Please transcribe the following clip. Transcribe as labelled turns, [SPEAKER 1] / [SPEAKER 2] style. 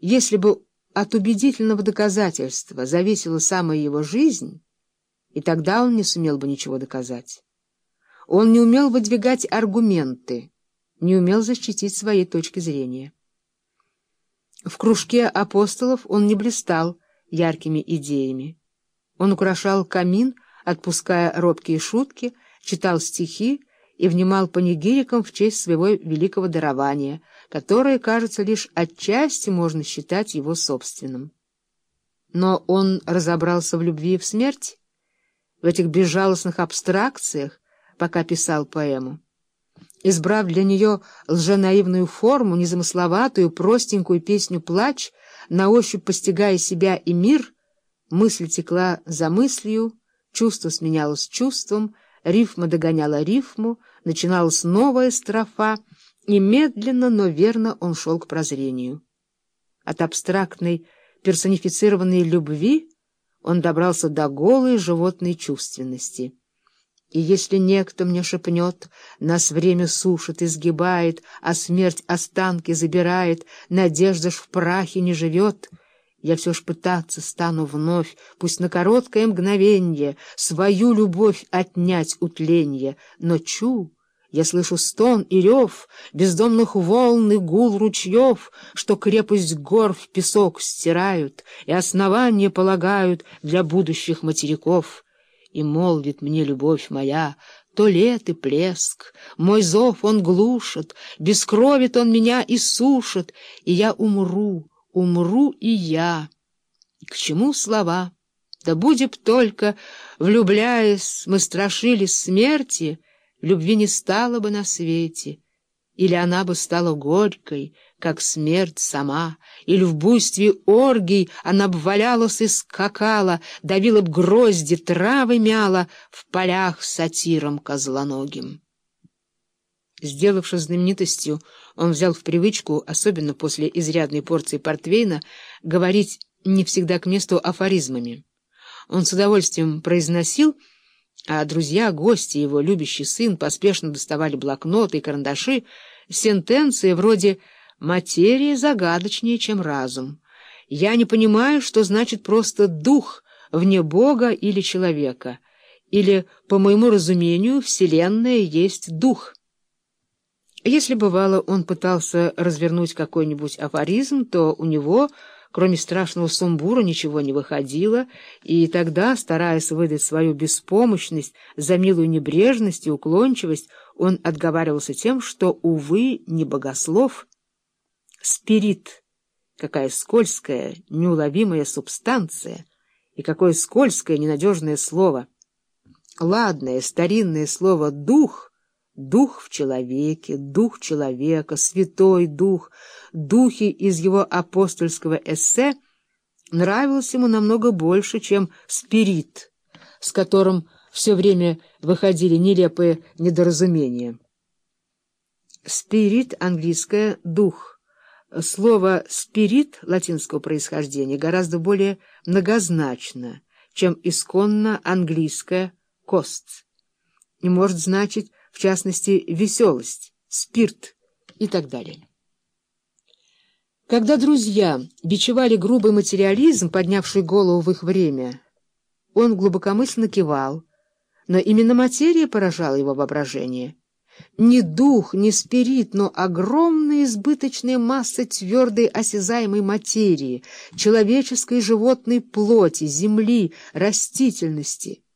[SPEAKER 1] если бы от убедительного доказательства зависела самая его жизнь, и тогда он не сумел бы ничего доказать. Он не умел выдвигать аргументы, не умел защитить своей точки зрения. В кружке апостолов он не блистал яркими идеями. Он украшал камин, отпуская робкие шутки, читал стихи и внимал панигирикам в честь своего великого дарования, которое, кажется, лишь отчасти можно считать его собственным. Но он разобрался в любви и в смерти, в этих безжалостных абстракциях, пока писал поэму. Избрав для нее лженаивную форму, незамысловатую, простенькую песню «Плач», на ощупь постигая себя и мир, мысль текла за мыслью, чувство сменялось чувством, рифма догоняла рифму, начиналась новая строфа, и медленно, но верно он шел к прозрению. От абстрактной персонифицированной любви он добрался до голой животной чувственности. И если некто мне шепнет, нас время сушит и сгибает, а смерть останки забирает, надежда ж в прахе не живет, я все ж пытаться стану вновь, пусть на короткое мгновенье, свою любовь отнять утленье, но чу... Я слышу стон и рев бездомных волн и гул ручьев, что крепость гор в песок стирают и основания полагают для будущих материков и молвит мне любовь моя, то лет и плеск, мой зов он глушит, бескровит он меня и сушит, и я умру, умру и я. К чему слова? Да будет только, влюбляясь, мы страшились смерти, любви не стало бы на свете, или она бы стала горькой, как смерть сама, или в буйстве оргий она б валялась и скакала, давила б грозди, травы мяла в полях сатиром козлоногим. Сделавшись знаменитостью, он взял в привычку, особенно после изрядной порции портвейна, говорить не всегда к месту афоризмами. Он с удовольствием произносил, а друзья, гости его, любящий сын, поспешно доставали блокноты и карандаши, сентенции вроде «материя загадочнее, чем разум». «Я не понимаю, что значит просто дух вне Бога или человека» или, по моему разумению, Вселенная есть дух. Если, бывало, он пытался развернуть какой-нибудь афоризм, то у него Кроме страшного сумбура ничего не выходило, и тогда, стараясь выдать свою беспомощность за милую небрежность и уклончивость, он отговаривался тем, что, увы, не богослов. Спирит — какая скользкая, неуловимая субстанция, и какое скользкое, ненадежное слово. Ладное, старинное слово «дух» Дух в человеке, дух человека, святой дух, духи из его апостольского эссе нравился ему намного больше, чем спирит, с которым все время выходили нелепые недоразумения. Спирит, английское «дух». Слово «спирит» латинского происхождения гораздо более многозначно, чем исконно английское «кост» и может значить в частности, веселость, спирт и так далее. Когда друзья бичевали грубый материализм, поднявший голову в их время, он глубокомысленно кивал, но именно материя поражала его воображение. Не дух, не спирит, но огромная избыточная масса твердой осязаемой материи, человеческой животной плоти, земли, растительности —